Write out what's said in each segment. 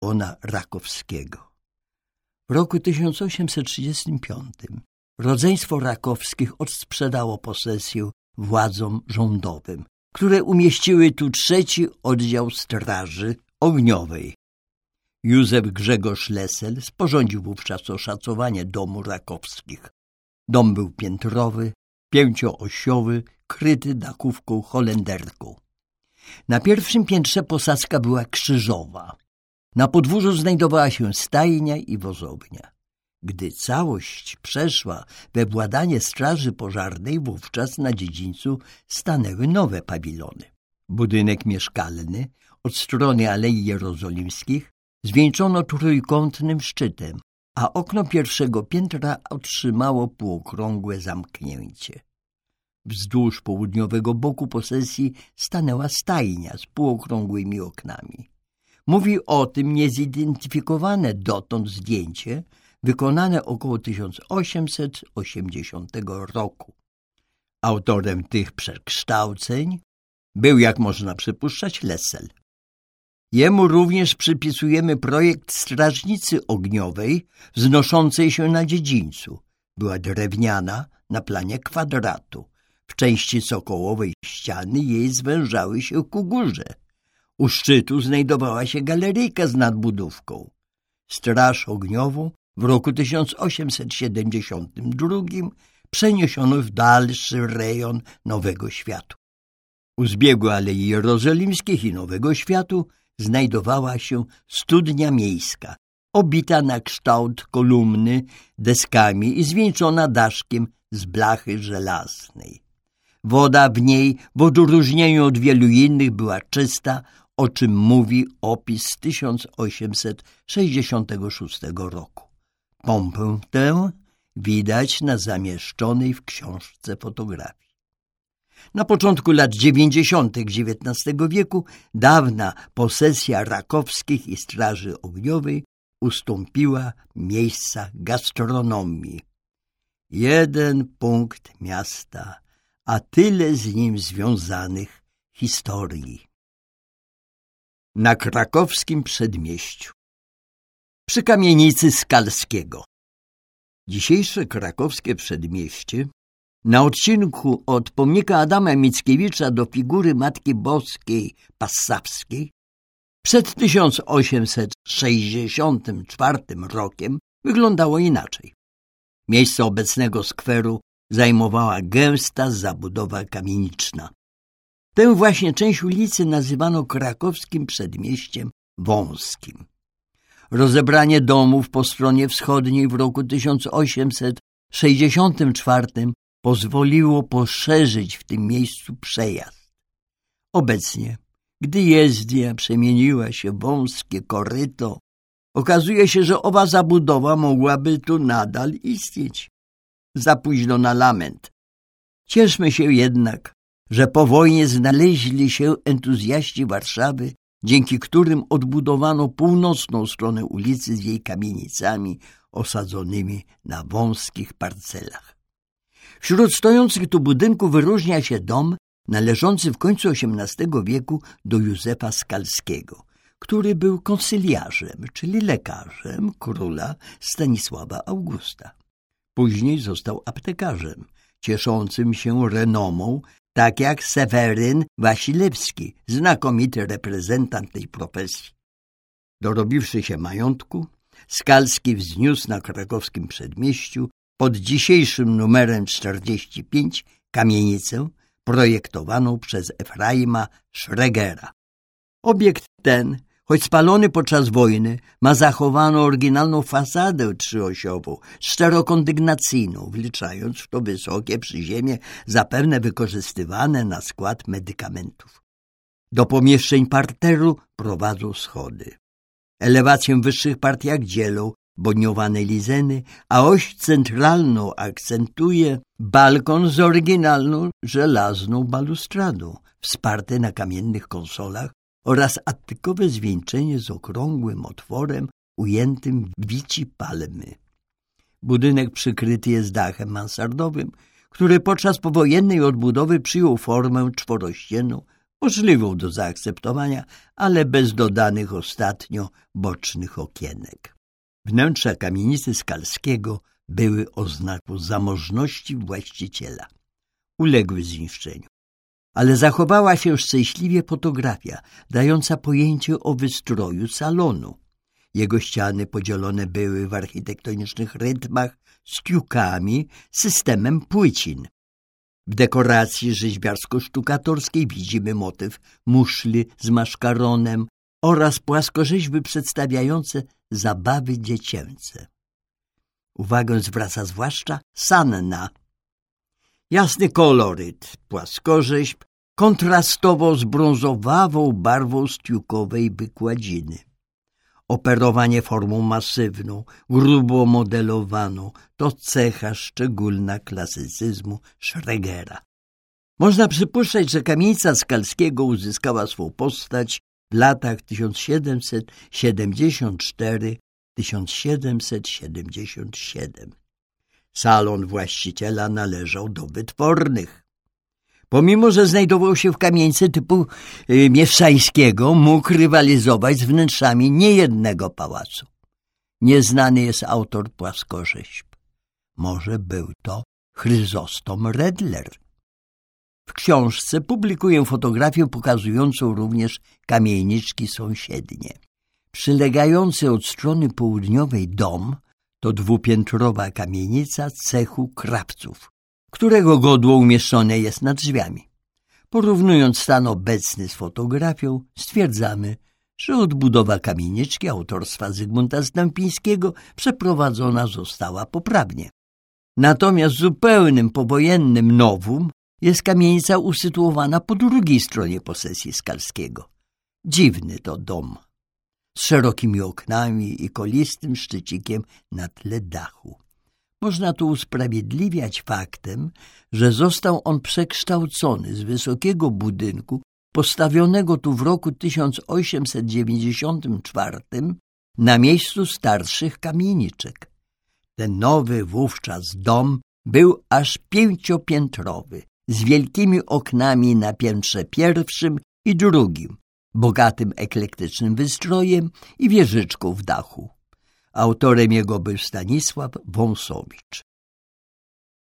ona Rakowskiego. W roku 1835 rodzeństwo Rakowskich odsprzedało posesję władzom rządowym, które umieściły tu trzeci oddział Straży Ogniowej. Józef Grzegorz Lesel sporządził wówczas oszacowanie domu Rakowskich. Dom był piętrowy, pięcioosiowy, kryty dachówką holenderką. Na pierwszym piętrze posadzka była krzyżowa. Na podwórzu znajdowała się stajnia i wozownia. Gdy całość przeszła we władanie straży pożarnej, wówczas na dziedzińcu stanęły nowe pawilony. Budynek mieszkalny od strony Alei Jerozolimskich zwieńczono trójkątnym szczytem, a okno pierwszego piętra otrzymało półokrągłe zamknięcie. Wzdłuż południowego boku posesji stanęła stajnia z półokrągłymi oknami. Mówi o tym niezidentyfikowane dotąd zdjęcie, wykonane około 1880 roku. Autorem tych przekształceń był, jak można przypuszczać, Lessel. Jemu również przypisujemy projekt strażnicy ogniowej wznoszącej się na dziedzińcu. Była drewniana na planie kwadratu. W części sokołowej ściany jej zwężały się ku górze. U szczytu znajdowała się galeryjka z nadbudówką. Straż ogniową w roku 1872 przeniesiono w dalszy rejon Nowego Światu. U zbiegu Alei Jerozolimskich i Nowego Światu znajdowała się studnia miejska, obita na kształt kolumny deskami i zwieńczona daszkiem z blachy żelaznej. Woda w niej, w odróżnieniu od wielu innych, była czysta, o czym mówi opis z 1866 roku. Pompę tę widać na zamieszczonej w książce fotografii. Na początku lat dziewięćdziesiątych XIX wieku dawna posesja Rakowskich i Straży Ogniowej ustąpiła miejsca gastronomii. Jeden punkt miasta, a tyle z nim związanych historii. Na krakowskim przedmieściu przy kamienicy Skalskiego. Dzisiejsze krakowskie przedmieście na odcinku od pomnika Adama Mickiewicza do figury Matki Boskiej Passawskiej przed 1864 rokiem wyglądało inaczej. Miejsce obecnego skweru zajmowała gęsta zabudowa kamieniczna. Tę właśnie część ulicy nazywano krakowskim przedmieściem wąskim. Rozebranie domów po stronie wschodniej w roku 1864 pozwoliło poszerzyć w tym miejscu przejazd. Obecnie, gdy jezdnia przemieniła się w wąskie koryto, okazuje się, że owa zabudowa mogłaby tu nadal istnieć. Za późno na lament. Cieszmy się jednak, że po wojnie znaleźli się entuzjaści Warszawy, dzięki którym odbudowano północną stronę ulicy z jej kamienicami osadzonymi na wąskich parcelach. Wśród stojących tu budynków wyróżnia się dom należący w końcu XVIII wieku do Józefa Skalskiego, który był konsyliarzem, czyli lekarzem króla Stanisława Augusta. Później został aptekarzem, cieszącym się renomą tak jak Seweryn Wasilewski, znakomity reprezentant tej profesji. Dorobiwszy się majątku, Skalski wzniósł na krakowskim przedmieściu pod dzisiejszym numerem 45 kamienicę projektowaną przez Efraima Schregera. Obiekt ten Choć spalony podczas wojny, ma zachowaną oryginalną fasadę trzyosiową, czterokondygnacyjną, wliczając w to wysokie przyziemie, zapewne wykorzystywane na skład medykamentów. Do pomieszczeń parteru prowadzą schody. Elewację wyższych partiach dzielą boniowane lizeny, a oś centralną akcentuje balkon z oryginalną żelazną balustradą, wsparty na kamiennych konsolach oraz attykowe zwieńczenie z okrągłym otworem ujętym w wici palmy. Budynek przykryty jest dachem mansardowym, który podczas powojennej odbudowy przyjął formę czworościenną możliwą do zaakceptowania, ale bez dodanych ostatnio bocznych okienek. Wnętrza kamienicy Skalskiego były oznaką zamożności właściciela. Uległy zniszczeniu. Ale zachowała się szczęśliwie fotografia, dająca pojęcie o wystroju salonu. Jego ściany podzielone były w architektonicznych rytmach z kiukami, systemem płycin. W dekoracji rzeźbiarsko-sztukatorskiej widzimy motyw muszli z maszkaronem oraz płaskorzeźby przedstawiające zabawy dziecięce. Uwagę zwraca zwłaszcza sanna. Jasny koloryt, płaskorzeźb, kontrastowo z brązowawą barwą stiukowej wykładziny. Operowanie formą masywną, grubo modelowaną to cecha szczególna klasycyzmu Schregera. Można przypuszczać, że kamienica Skalskiego uzyskała swą postać w latach 1774-1777. Salon właściciela należał do wytwornych. Pomimo, że znajdował się w kamienicy typu y, mieszczańskiego, mógł rywalizować z wnętrzami niejednego pałacu. Nieznany jest autor płaskorzeźb. Może był to Chryzostom Redler. W książce publikuję fotografię pokazującą również kamieniczki sąsiednie. Przylegający od strony południowej dom to dwupiętrowa kamienica cechu krawców, którego godło umieszczone jest nad drzwiami. Porównując stan obecny z fotografią, stwierdzamy, że odbudowa kamieniczki autorstwa Zygmunta Stępińskiego przeprowadzona została poprawnie. Natomiast zupełnym powojennym nowum jest kamienica usytuowana po drugiej stronie posesji Skalskiego. Dziwny to dom, z szerokimi oknami i kolistym szczycikiem na tle dachu. Można to usprawiedliwiać faktem, że został on przekształcony z wysokiego budynku postawionego tu w roku 1894 na miejscu starszych kamieniczek. Ten nowy wówczas dom był aż pięciopiętrowy, z wielkimi oknami na piętrze pierwszym i drugim, bogatym eklektycznym wystrojem i wieżyczką w dachu. Autorem jego był Stanisław Wąsowicz.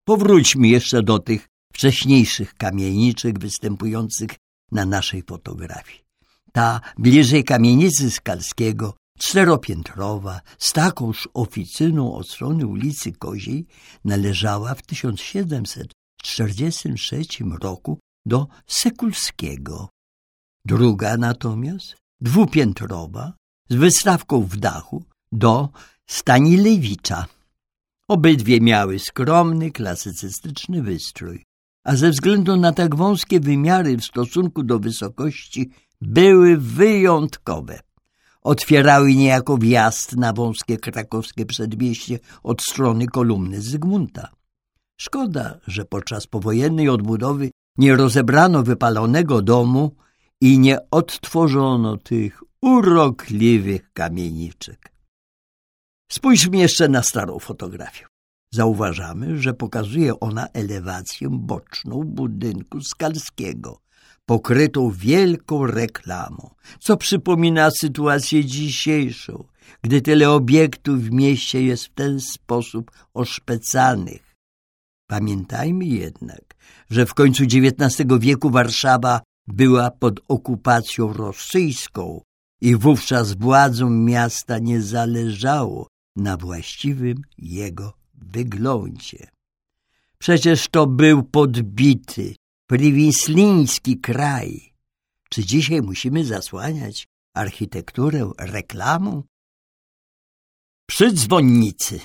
Powróćmy jeszcze do tych wcześniejszych kamieniczek występujących na naszej fotografii. Ta bliżej kamienicy Skalskiego, czteropiętrowa, z takąż oficyną od strony ulicy Koziej, należała w 1743 roku do Sekulskiego. Druga natomiast, dwupiętrowa, z wystawką w dachu, do Stanilewicza. Obydwie miały skromny, klasycystyczny wystrój, a ze względu na tak wąskie wymiary w stosunku do wysokości były wyjątkowe. Otwierały niejako wjazd na wąskie krakowskie przedmieście od strony kolumny Zygmunta. Szkoda, że podczas powojennej odbudowy nie rozebrano wypalonego domu i nie odtworzono tych urokliwych kamieniczek. Spójrzmy jeszcze na starą fotografię. Zauważamy, że pokazuje ona elewację boczną budynku skalskiego, pokrytą wielką reklamą, co przypomina sytuację dzisiejszą, gdy tyle obiektów w mieście jest w ten sposób oszpecanych. Pamiętajmy jednak, że w końcu XIX wieku Warszawa była pod okupacją rosyjską i wówczas władzom miasta nie zależało na właściwym jego wyglądzie. Przecież to był podbity, priwisliński kraj. Czy dzisiaj musimy zasłaniać architekturę reklamą? Przy dzwonnicy.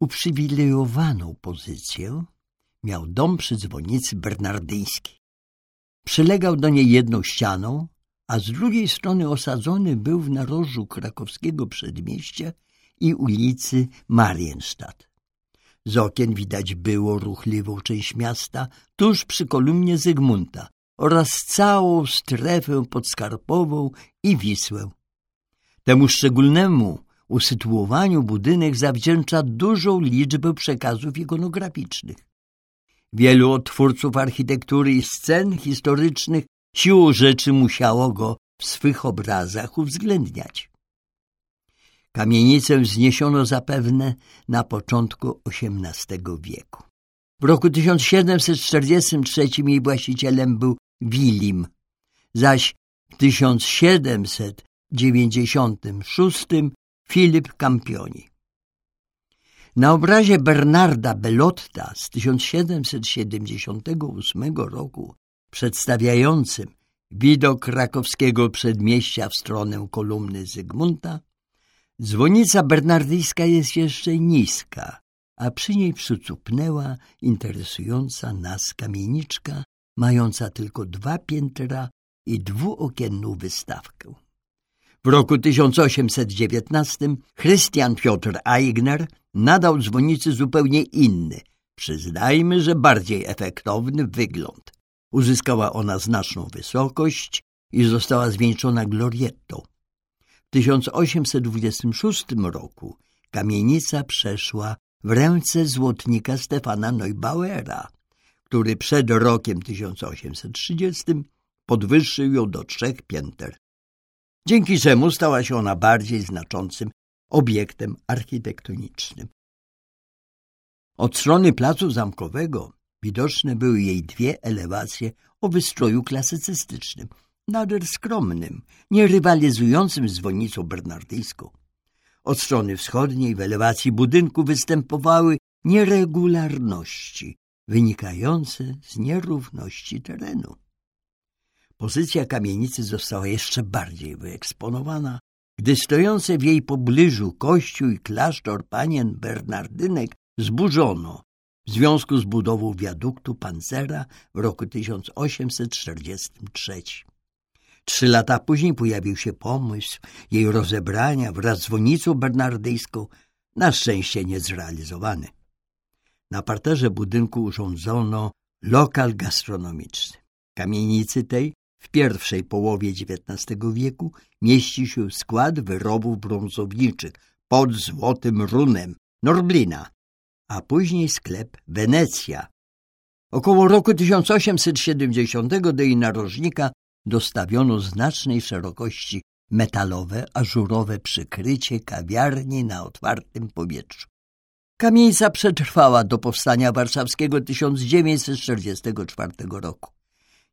Uprzywilejowaną pozycję miał dom przy dzwonnicy bernardyńskiej. Przylegał do niej jedną ścianą, a z drugiej strony osadzony był w narożu krakowskiego przedmieścia i ulicy Marienstadt. Z okien widać było ruchliwą część miasta tuż przy kolumnie Zygmunta oraz całą strefę podskarpową i Wisłę. Temu szczególnemu usytuowaniu budynek zawdzięcza dużą liczbę przekazów ikonograficznych. Wielu odtwórców architektury i scen historycznych Siłą rzeczy musiało go w swych obrazach uwzględniać. Kamienicę wzniesiono zapewne na początku XVIII wieku. W roku 1743 jej właścicielem był Wilim, zaś w 1796 Filip Campioni. Na obrazie Bernarda Bellotta z 1778 roku, przedstawiającym widok krakowskiego przedmieścia w stronę kolumny Zygmunta, dzwonica bernardyjska jest jeszcze niska, a przy niej przycupnęła interesująca nas kamieniczka, mająca tylko dwa piętra i dwuokienną wystawkę. W roku 1819 Christian Piotr Eigner nadał dzwonicy zupełnie inny, przyznajmy, że bardziej efektowny wygląd. Uzyskała ona znaczną wysokość i została zwieńczona gloriettą. W 1826 roku kamienica przeszła w ręce złotnika Stefana Neubauera, który przed rokiem 1830 podwyższył ją do trzech pięter. Dzięki czemu stała się ona bardziej znaczącym obiektem architektonicznym. Od strony placu zamkowego widoczne były jej dwie elewacje o wystroju klasycystycznym, nader skromnym, nie rywalizującym z dzwonnicą bernardyjską. Od strony wschodniej w elewacji budynku występowały nieregularności wynikające z nierówności terenu. Pozycja kamienicy została jeszcze bardziej wyeksponowana, gdy stojące w jej pobliżu kościół i klasztor panien Bernardynek zburzono w związku z budową wiaduktu Pancera w roku 1843. Trzy lata później pojawił się pomysł jej rozebrania wraz z dzwonnicą bernardyjską, na szczęście niezrealizowany. Na parterze budynku urządzono lokal gastronomiczny. Kamienicy tej w pierwszej połowie XIX wieku mieści się skład wyrobów brązowniczych pod złotym runem Norblina, a później sklep Wenecja. Około roku 1870 do jej narożnika dostawiono znacznej szerokości metalowe, ażurowe przykrycie kawiarni na otwartym powietrzu. Kamienica przetrwała do powstania warszawskiego 1944 roku.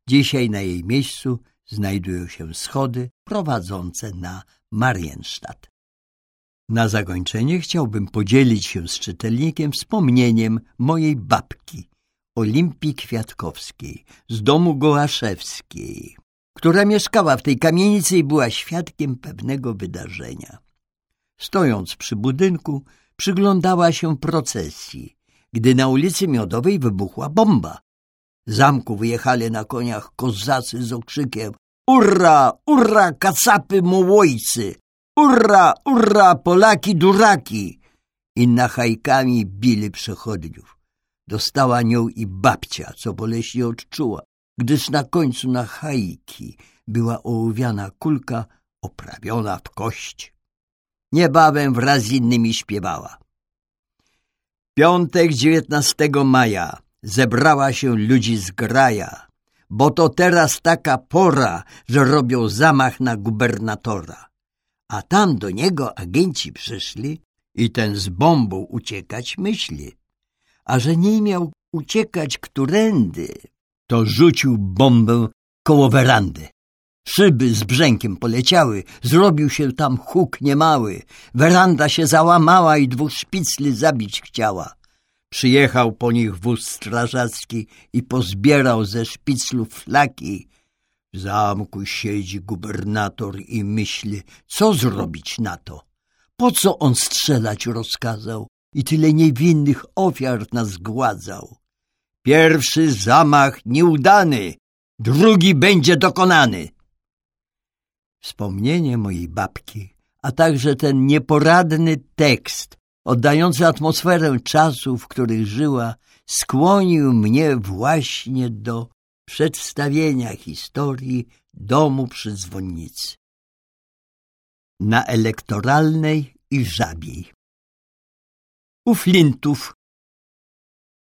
Dzisiaj na jej miejscu znajdują się schody prowadzące na Marienstadt. Na zakończenie chciałbym podzielić się z czytelnikiem wspomnieniem mojej babki, Olimpii Kwiatkowskiej, z domu Gołaszewskiej, która mieszkała w tej kamienicy i była świadkiem pewnego wydarzenia. Stojąc przy budynku, przyglądała się procesji, gdy na ulicy Miodowej wybuchła bomba. Zamku wyjechali na koniach kozacy z okrzykiem Urra, urra, kacapy mołojcy! Urra, urra, Polaki duraki! I nachajkami bili przechodniów. Dostała nią i babcia, co boleśnie odczuła, gdyż na końcu nachajki była ołowiana kulka oprawiona w kość. Niebawem wraz z innymi śpiewała. Piątek 19 maja zebrała się ludzi z graja, bo to teraz taka pora, że robią zamach na gubernatora. A tam do niego agenci przyszli i ten z bombą uciekać myśli. A że nie miał uciekać którędy, to rzucił bombę koło werandy. Szyby z brzękiem poleciały, zrobił się tam huk niemały. Weranda się załamała i dwóch szpicli zabić chciała. Przyjechał po nich wóz strażacki i pozbierał ze szpiclów flaki. W zamku siedzi gubernator i myśli, co zrobić na to. Po co on strzelać rozkazał i tyle niewinnych ofiar nas zgładzał? Pierwszy zamach nieudany, drugi będzie dokonany. Wspomnienie mojej babki, a także ten nieporadny tekst oddający atmosferę czasów, w których żyła, skłonił mnie właśnie do przedstawienia historii domu przy dzwonnicy. Na elektoralnej i żabiej. U Flintów.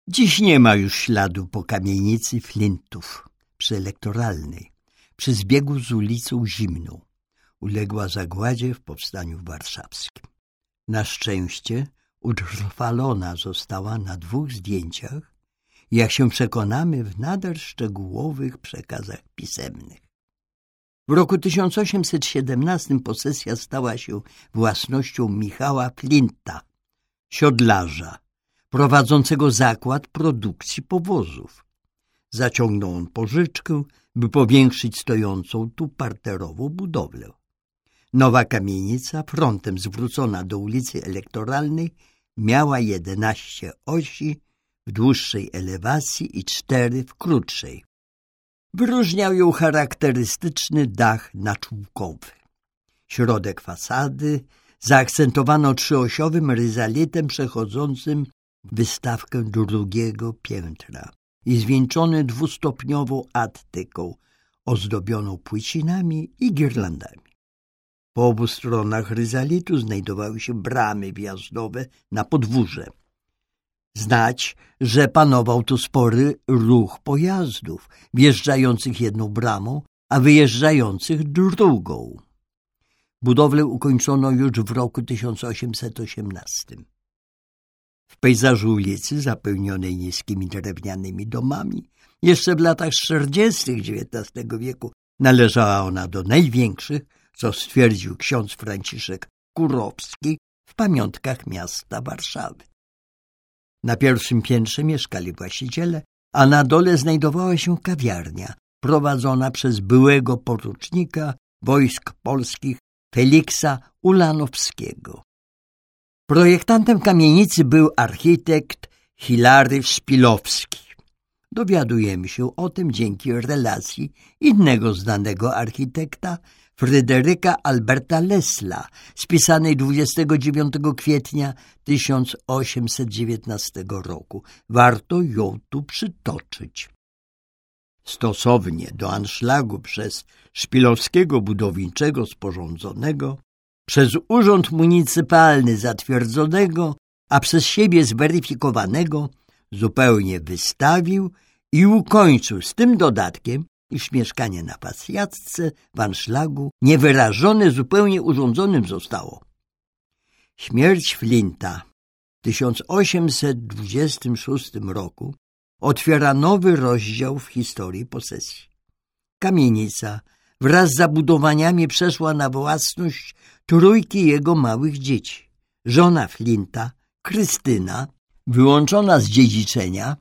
Dziś nie ma już śladu po kamienicy Flintów przy elektoralnej. przy zbiegu z ulicą Zimną. Uległa zagładzie w powstaniu warszawskim. Na szczęście utrwalona została na dwóch zdjęciach, jak się przekonamy w nader szczegółowych przekazach pisemnych. W roku 1817 posesja stała się własnością Michała Flinta, siodlarza, prowadzącego zakład produkcji powozów. Zaciągnął on pożyczkę, by powiększyć stojącą tu parterową budowlę. Nowa kamienica, frontem zwrócona do ulicy Elektoralnej, miała jedenaście osi w dłuższej elewacji i cztery w krótszej. Wyróżniał ją charakterystyczny dach naczółkowy. Środek fasady zaakcentowano trzyosiowym ryzalitem przechodzącym wystawkę drugiego piętra i zwieńczony dwustopniową attyką ozdobioną płycinami i girlandami. Po obu stronach ryzalitu znajdowały się bramy wjazdowe na podwórze. Znać, że panował tu spory ruch pojazdów, wjeżdżających jedną bramą, a wyjeżdżających drugą. Budowlę ukończono już w roku 1818. W pejzażu ulicy, zapełnionej niskimi drewnianymi domami, jeszcze w latach 40. XIX wieku należała ona do największych, co stwierdził ksiądz Franciszek Kurowski w pamiątkach miasta Warszawy. Na pierwszym piętrze mieszkali właściciele, a na dole znajdowała się kawiarnia prowadzona przez byłego porucznika wojsk polskich Feliksa Ulanowskiego. Projektantem kamienicy był architekt Hilary Szpilowski. Dowiadujemy się o tym dzięki relacji innego znanego architekta, Fryderyka Alberta Lesla, spisanej 29 kwietnia 1819 roku. Warto ją tu przytoczyć. Stosownie do anszlagu przez Szpilowskiego budowniczego sporządzonego, przez Urząd Municypalny zatwierdzonego, a przez siebie zweryfikowanego, zupełnie wystawił i ukończył z tym dodatkiem, iż mieszkanie na pasjatce w anszlagu niewyrażone zupełnie urządzonym zostało. Śmierć Flinta w 1826 roku otwiera nowy rozdział w historii posesji. Kamienica wraz z zabudowaniami przeszła na własność trójki jego małych dzieci. Żona Flinta, Krystyna, wyłączona z dziedziczenia,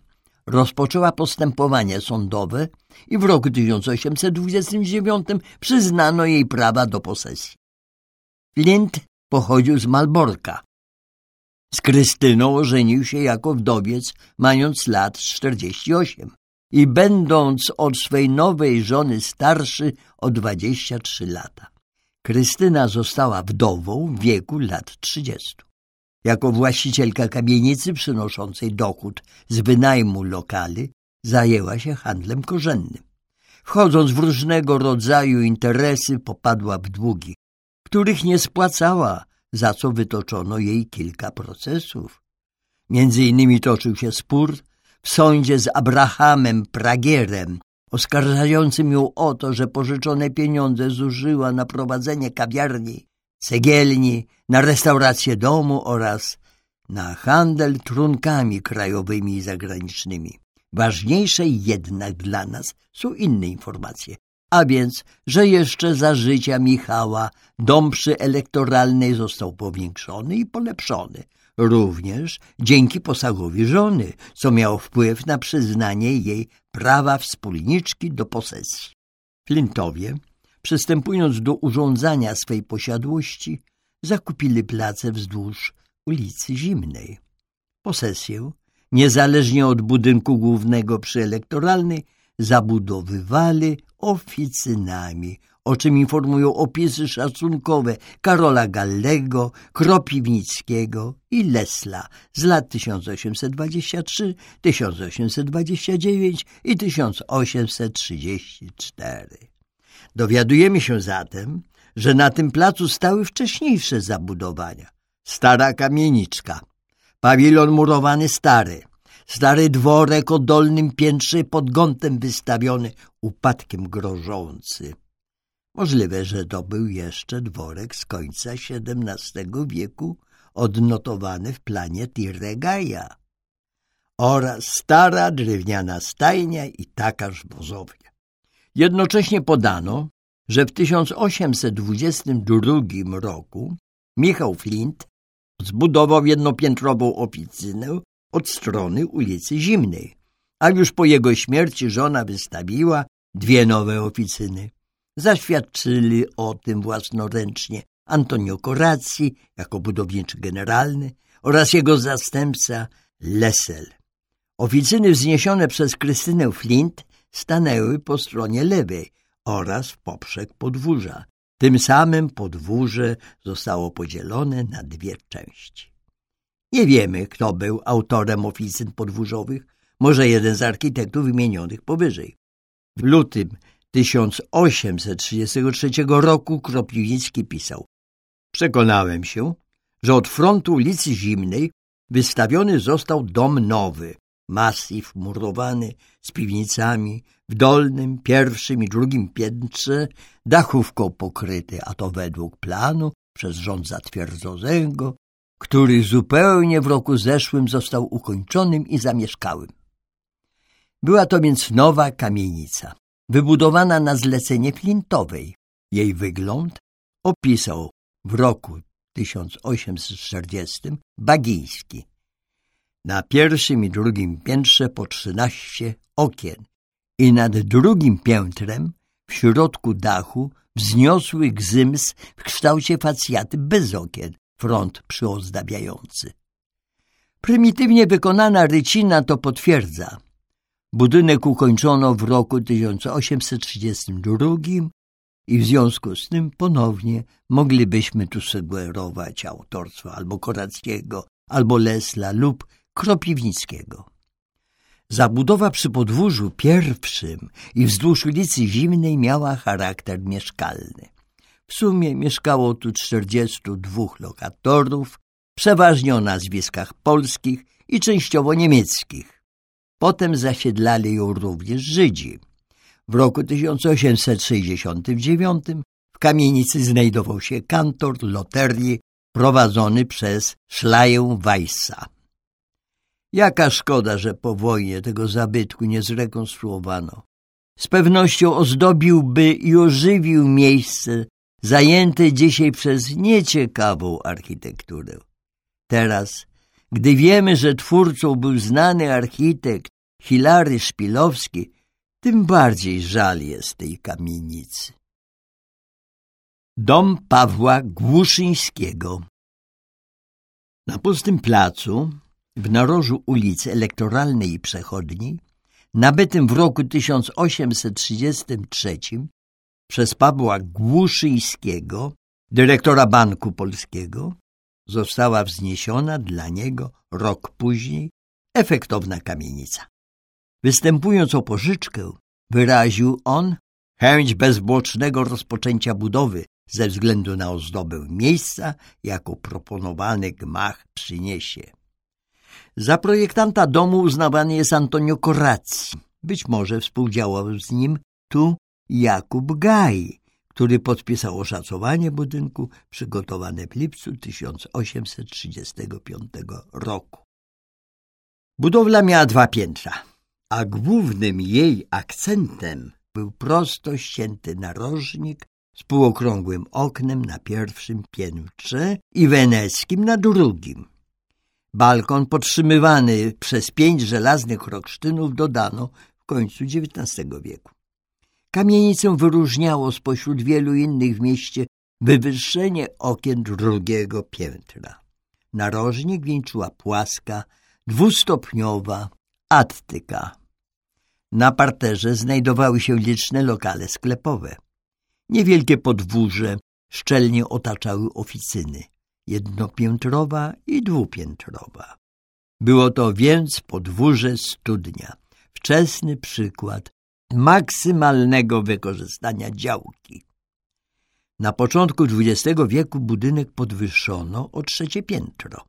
rozpoczęła postępowanie sądowe i w roku 1829 przyznano jej prawa do posesji. Flint pochodził z Malborka. Z Krystyną ożenił się jako wdowiec, mając lat 48 i będąc od swej nowej żony starszy o 23 lata. Krystyna została wdową w wieku lat 30. Jako właścicielka kamienicy przynoszącej dochód z wynajmu lokali zajęła się handlem korzennym. Wchodząc w różnego rodzaju interesy popadła w długi, których nie spłacała, za co wytoczono jej kilka procesów. Między innymi toczył się spór w sądzie z Abrahamem Pragierem, oskarżającym ją o to, że pożyczone pieniądze zużyła na prowadzenie kawiarni, cegielni, na restaurację domu oraz na handel trunkami krajowymi i zagranicznymi. Ważniejsze jednak dla nas są inne informacje, a więc, że jeszcze za życia Michała dom przy elektoralnej został powiększony i polepszony, również dzięki posagowi żony, co miało wpływ na przyznanie jej prawa wspólniczki do posesji. Flintowie, przystępując do urządzania swej posiadłości, zakupili place wzdłuż ulicy Zimnej. Posesję, niezależnie od budynku głównego przy elektoralnej, zabudowywali oficynami, o czym informują opisy szacunkowe Karola Gallego, Kropiwnickiego i Lesla z lat 1823, 1829 i 1834. Dowiadujemy się zatem, że na tym placu stały wcześniejsze zabudowania. Stara kamieniczka, pawilon murowany stary, stary dworek o dolnym piętrze pod gątem wystawiony, upadkiem grożący. Możliwe, że to był jeszcze dworek z końca XVII wieku odnotowany w planie Tirregaja oraz stara drewniana stajnia i takarz wozownia. Jednocześnie podano, że w 1822 roku Michał Flint zbudował jednopiętrową oficynę od strony ulicy Zimnej, a już po jego śmierci żona wystawiła dwie nowe oficyny. Zaświadczyli o tym własnoręcznie Antonio Corazzi jako budowniczy generalny oraz jego zastępca Lessel. Oficyny wzniesione przez Krystynę Flint stanęły po stronie lewej oraz w poprzek podwórza. Tym samym podwórze zostało podzielone na dwie części. Nie wiemy, kto był autorem oficyn podwórzowych, może jeden z architektów wymienionych powyżej. W lutym 1833 roku Kropliwnicki pisał Przekonałem się, że od frontu ulicy Zimnej wystawiony został dom nowy, masyw murowany z piwnicami, w dolnym, pierwszym i drugim piętrze dachówką pokryty, a to według planu przez rząd zatwierdzonego, który zupełnie w roku zeszłym został ukończonym i zamieszkałym. Była to więc nowa kamienica, wybudowana na zlecenie Flintowej. Jej wygląd opisał w roku 1840 Bagiński. Na pierwszym i drugim piętrze po trzynaście okien i nad drugim piętrem w środku dachu wzniosły gzyms w kształcie facjaty bez okien, front przyozdabiający. Prymitywnie wykonana rycina to potwierdza. Budynek ukończono w roku 1832 i w związku z tym ponownie moglibyśmy tu sugerować autorstwo albo Korackiego, albo Lesla lub Kropiwnickiego. Zabudowa przy podwórzu pierwszym i wzdłuż ulicy Zimnej miała charakter mieszkalny. W sumie mieszkało tu 42 lokatorów, przeważnie o nazwiskach polskich i częściowo niemieckich. Potem zasiedlali ją również Żydzi. W roku 1869 w kamienicy znajdował się kantor loterii prowadzony przez Szlaję Weissa. Jaka szkoda, że po wojnie tego zabytku nie zrekonstruowano. Z pewnością ozdobiłby i ożywił miejsce zajęte dzisiaj przez nieciekawą architekturę. Teraz, gdy wiemy, że twórcą był znany architekt Hilary Szpilowski, tym bardziej żal jest tej kamienicy. Dom Pawła Głuszyńskiego Na pustym placu w narożu ulicy Elektoralnej i Przechodniej, nabytym w roku 1833 przez Pawła Głuszyńskiego, dyrektora Banku Polskiego, została wzniesiona dla niego rok później efektowna kamienica. Występując o pożyczkę, wyraził on chęć bezbocznego rozpoczęcia budowy ze względu na ozdobę miejsca, jaką proponowany gmach przyniesie. Za projektanta domu uznawany jest Antonio Corazzi. Być może współdziałał z nim tu Jakub Gaj, który podpisał oszacowanie budynku przygotowane w lipcu 1835 roku. Budowla miała dwa piętra, a głównym jej akcentem był prosto ścięty narożnik z półokrągłym oknem na pierwszym piętrze i weneckim na drugim. Balkon podtrzymywany przez pięć żelaznych roksztynów dodano w końcu XIX wieku. Kamienicę wyróżniało spośród wielu innych w mieście wywyższenie okien drugiego piętra. Narożnik wieńczyła płaska, dwustopniowa attyka. Na parterze znajdowały się liczne lokale sklepowe. Niewielkie podwórze szczelnie otaczały oficyny jednopiętrowa i dwupiętrowa. Było to więc podwórze studnia, wczesny przykład maksymalnego wykorzystania działki. Na początku XX wieku budynek podwyższono o trzecie piętro.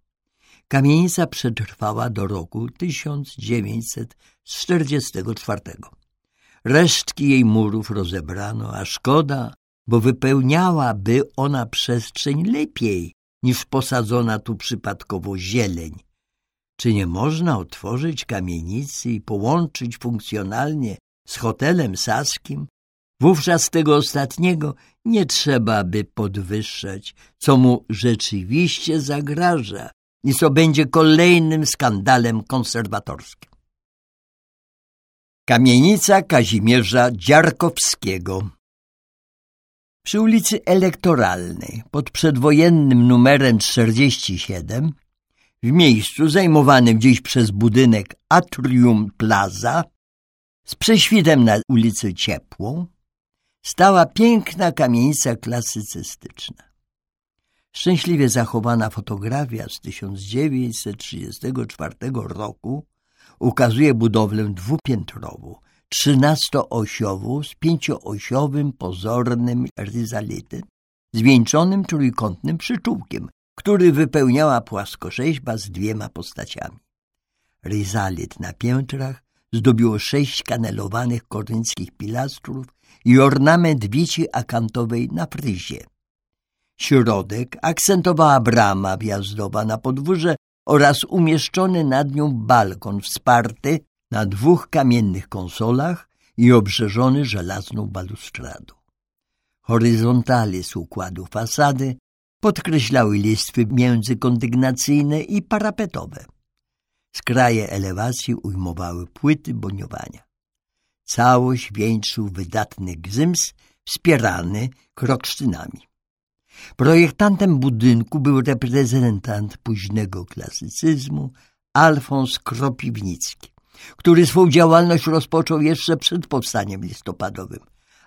Kamienica przetrwała do roku 1944. Resztki jej murów rozebrano, a szkoda bo wypełniałaby ona przestrzeń lepiej niż posadzona tu przypadkowo zieleń. Czy nie można otworzyć kamienicy i połączyć funkcjonalnie z hotelem saskim? Wówczas tego ostatniego nie trzeba by podwyższać, co mu rzeczywiście zagraża i co będzie kolejnym skandalem konserwatorskim. Kamienica Kazimierza Dziarkowskiego Przy ulicy Elektoralnej pod przedwojennym numerem 47 w miejscu zajmowanym dziś przez budynek Atrium Plaza z prześwitem na ulicy Ciepłą stała piękna kamienica klasycystyczna. Szczęśliwie zachowana fotografia z 1934 roku ukazuje budowlę dwupiętrową, trzynastoosiową z pięcioosiowym pozornym ryzalitem, zwieńczonym trójkątnym przyczółkiem, który wypełniała płaskorzeźba z dwiema postaciami. Ryzalit na piętrach zdobiło sześć kanelowanych korynckich pilastrów i ornament wici akantowej na fryzie. Środek akcentowała brama wjazdowa na podwórze oraz umieszczony nad nią balkon wsparty na dwóch kamiennych konsolach i obrzeżony żelazną balustradą. Horyzontale z układu fasady podkreślały listwy międzykondygnacyjne i parapetowe. Skraje elewacji ujmowały płyty boniowania. Całość wieńczył wydatny gzyms wspierany kroksztynami. Projektantem budynku był reprezentant późnego klasycyzmu Alfons Kropiwnicki, który swą działalność rozpoczął jeszcze przed powstaniem listopadowym,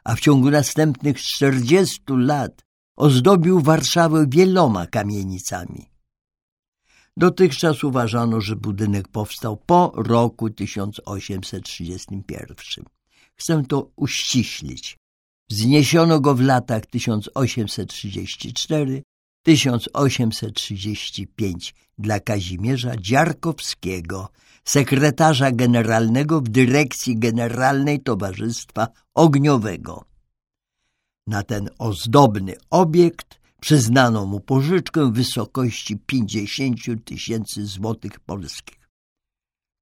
a w ciągu następnych czterdziestu lat ozdobił Warszawę wieloma kamienicami. Dotychczas uważano, że budynek powstał po roku 1831. Chcę to uściślić. Zniesiono go w latach 1834-1835 dla Kazimierza Dziarkowskiego, sekretarza generalnego w Dyrekcji Generalnej Towarzystwa Ogniowego. Na ten ozdobny obiekt przyznano mu pożyczkę w wysokości 50 tysięcy złotych polskich.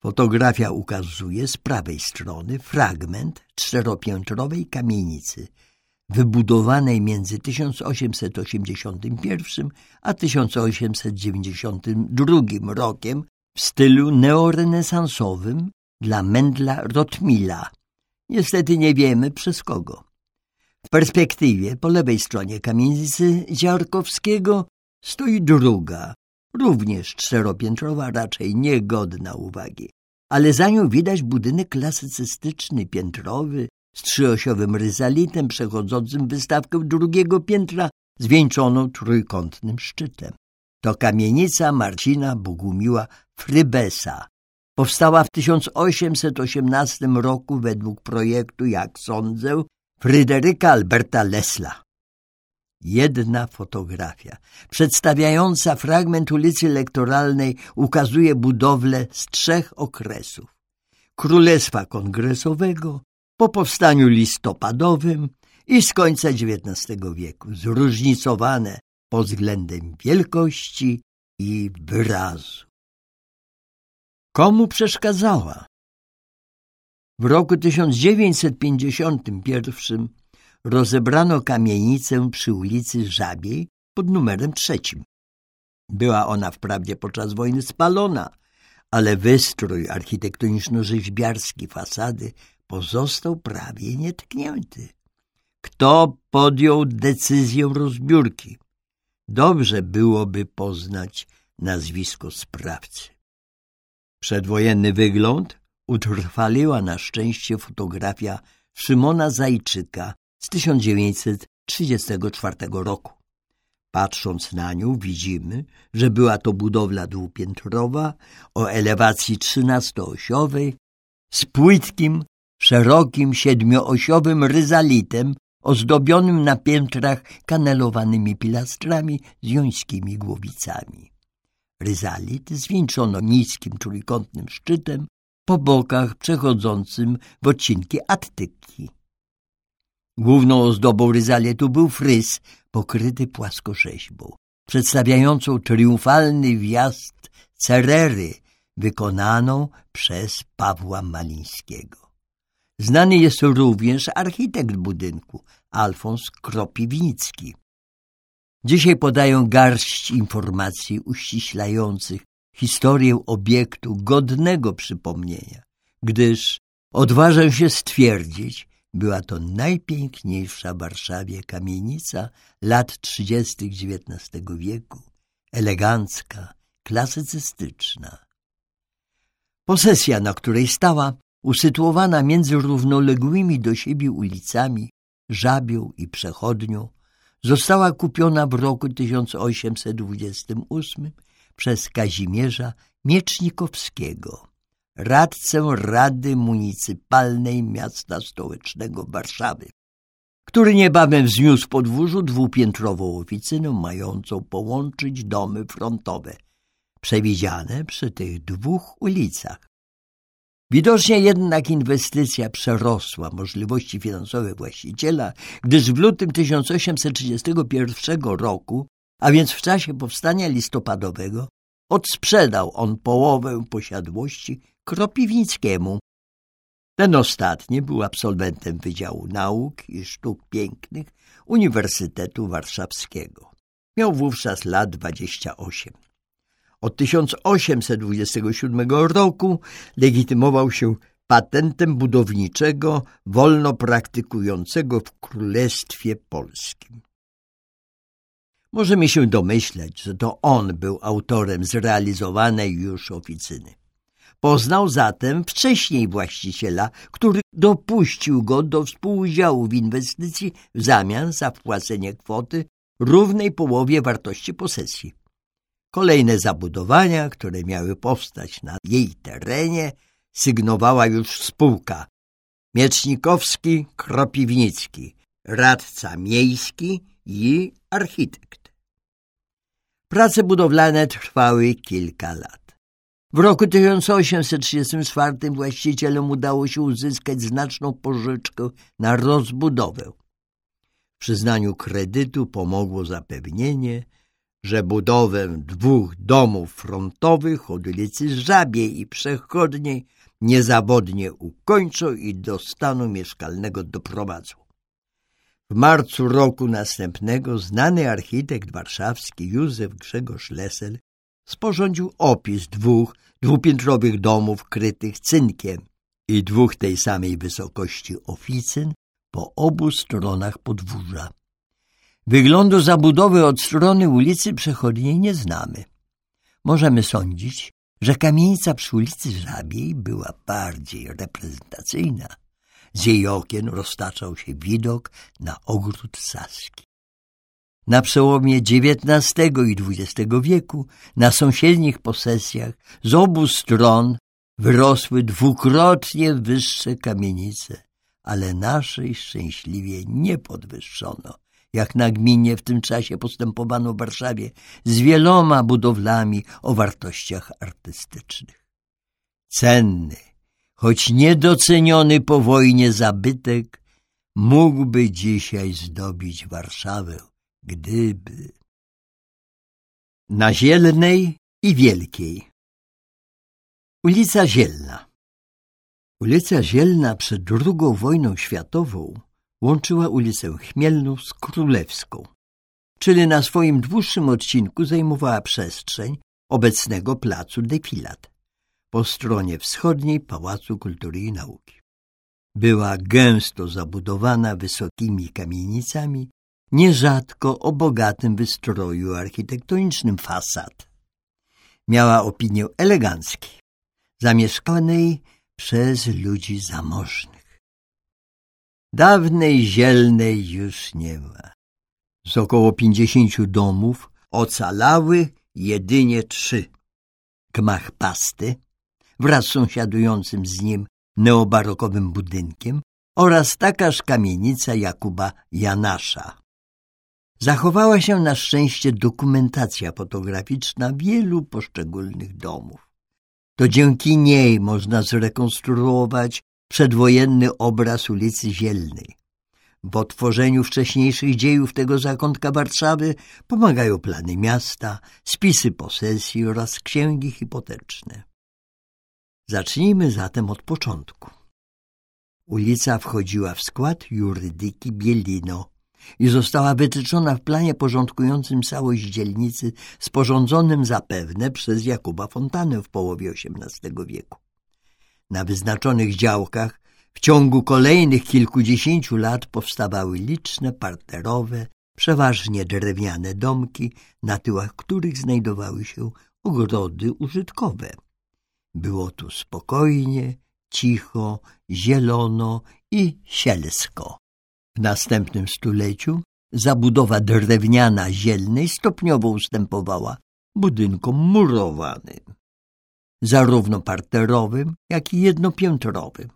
Fotografia ukazuje z prawej strony fragment czteropiętrowej kamienicy wybudowanej między 1881 a 1892 rokiem w stylu neorenesansowym dla Mendla Rotmila. Niestety nie wiemy przez kogo. W perspektywie po lewej stronie kamienicy Dziarkowskiego stoi druga, również czteropiętrowa, raczej niegodna uwagi. Ale za nią widać budynek klasycystyczny, piętrowy, z trzyosiowym ryzalitem przechodzącym wystawkę drugiego piętra zwieńczoną trójkątnym szczytem. To kamienica Marcina Bogumiła Frybesa. Powstała w 1818 roku według projektu, jak sądzę, Fryderyka Alberta Lesla. Jedna fotografia przedstawiająca fragment ulicy Elektoralnej ukazuje budowlę z trzech okresów. Królestwa Kongresowego, po powstaniu listopadowym i z końca XIX wieku, zróżnicowane pod względem wielkości i wyrazu. Komu przeszkadzała? W roku 1951 rozebrano kamienicę przy ulicy Żabiej pod numerem trzecim. Była ona wprawdzie podczas wojny spalona, ale wystrój architektoniczno-rzeźbiarski fasady pozostał prawie nietknięty. Kto podjął decyzję rozbiórki? Dobrze byłoby poznać nazwisko sprawcy. Przedwojenny wygląd utrwaliła na szczęście fotografia Szymona Zajczyka z 1934 roku. Patrząc na nią widzimy, że była to budowla dwupiętrowa o elewacji trzynastoosiowej z płytkim, szerokim siedmioosiowym ryzalitem ozdobionym na piętrach kanelowanymi pilastrami z jońskimi głowicami. Ryzalit zwieńczono niskim trójkątnym szczytem po bokach przechodzącym w odcinki attyki. Główną ozdobą ryzaletu był fryz pokryty płaskorzeźbą, przedstawiającą triumfalny wjazd Cerery wykonaną przez Pawła Malińskiego. Znany jest również architekt budynku, Alfons Kropiwnicki. Dzisiaj podają garść informacji uściślających historię obiektu godnego przypomnienia, gdyż odważę się stwierdzić, była to najpiękniejsza w Warszawie kamienica lat trzydziestych XIX wieku, elegancka, klasycystyczna. Posesja, na której stała, usytuowana między równoległymi do siebie ulicami, Żabią i Przechodnią, została kupiona w roku 1828 przez Kazimierza Miecznikowskiego, radcę Rady Municypalnej Miasta Stołecznego Warszawy, który niebawem wzniósł w podwórzu dwupiętrową oficynę mającą połączyć domy frontowe, przewidziane przy tych dwóch ulicach. Widocznie jednak inwestycja przerosła możliwości finansowe właściciela, gdyż w lutym 1831 roku, a więc w czasie powstania listopadowego, odsprzedał on połowę posiadłości Kropiwnickiemu. Ten ostatni był absolwentem Wydziału Nauk i Sztuk Pięknych Uniwersytetu Warszawskiego. Miał wówczas lat 28. Od 1827 roku legitymował się patentem budowniczego wolno praktykującego w Królestwie Polskim. Możemy się domyśleć, że to on był autorem zrealizowanej już oficyny. Poznał zatem wcześniej właściciela, który dopuścił go do współudziału w inwestycji w zamian za wpłacenie kwoty równej połowie wartości posesji. Kolejne zabudowania, które miały powstać na jej terenie, sygnowała już spółka Miecznikowski Kropiwnicki, radca miejski i architekt. Prace budowlane trwały kilka lat. W roku 1834 właścicielom udało się uzyskać znaczną pożyczkę na rozbudowę. W przyznaniu kredytu pomogło zapewnienie, że budowę dwóch domów frontowych od ulicy Żabiej i Przechodniej niezawodnie ukończą i do stanu mieszkalnego doprowadzą. W marcu roku następnego znany architekt warszawski Józef Grzegorz Lesel sporządził opis dwóch dwupiętrowych domów krytych cynkiem i dwóch tej samej wysokości oficyn po obu stronach podwórza. Wyglądu zabudowy od strony ulicy Przechodniej nie znamy. Możemy sądzić, że kamienica przy ulicy Żabiej była bardziej reprezentacyjna. Z jej okien roztaczał się widok na ogród Saski. Na przełomie XIX i XX wieku na sąsiednich posesjach z obu stron wyrosły dwukrotnie wyższe kamienice, ale naszej szczęśliwie nie podwyższono jak na gminie w tym czasie postępowano w Warszawie z wieloma budowlami o wartościach artystycznych. Cenny, choć niedoceniony po wojnie zabytek mógłby dzisiaj zdobić Warszawę, gdyby... Na Zielnej i Wielkiej Ulica Zielna Ulica Zielna przed II wojną światową łączyła ulicę Chmielną z Królewską, czyli na swoim dłuższym odcinku zajmowała przestrzeń obecnego placu Defilat po stronie wschodniej Pałacu Kultury i Nauki. Była gęsto zabudowana wysokimi kamienicami, nierzadko o bogatym wystroju architektonicznym fasad. Miała opinię eleganckiej, zamieszkanej przez ludzi zamożnych. Dawnej zielnej już nie ma. Z około pięćdziesięciu domów ocalały jedynie trzy. Gmach Pasty wraz z sąsiadującym z nim neobarokowym budynkiem oraz takaż kamienica Jakuba Janasza. Zachowała się na szczęście dokumentacja fotograficzna wielu poszczególnych domów. To dzięki niej można zrekonstruować przedwojenny obraz ulicy Zielnej. W otworzeniu wcześniejszych dziejów tego zakątka Warszawy pomagają plany miasta, spisy posesji oraz księgi hipoteczne. Zacznijmy zatem od początku. Ulica wchodziła w skład jurydyki Bielino i została wytyczona w planie porządkującym całość dzielnicy, sporządzonym zapewne przez Jakuba Fontanę w połowie XVIII wieku. Na wyznaczonych działkach w ciągu kolejnych kilkudziesięciu lat powstawały liczne parterowe, przeważnie drewniane domki, na tyłach których znajdowały się ogrody użytkowe. Było tu spokojnie, cicho, zielono i sielsko. W następnym stuleciu zabudowa drewniana zielnej stopniowo ustępowała budynkom murowanym, zarówno parterowym, jak i jednopiętrowym.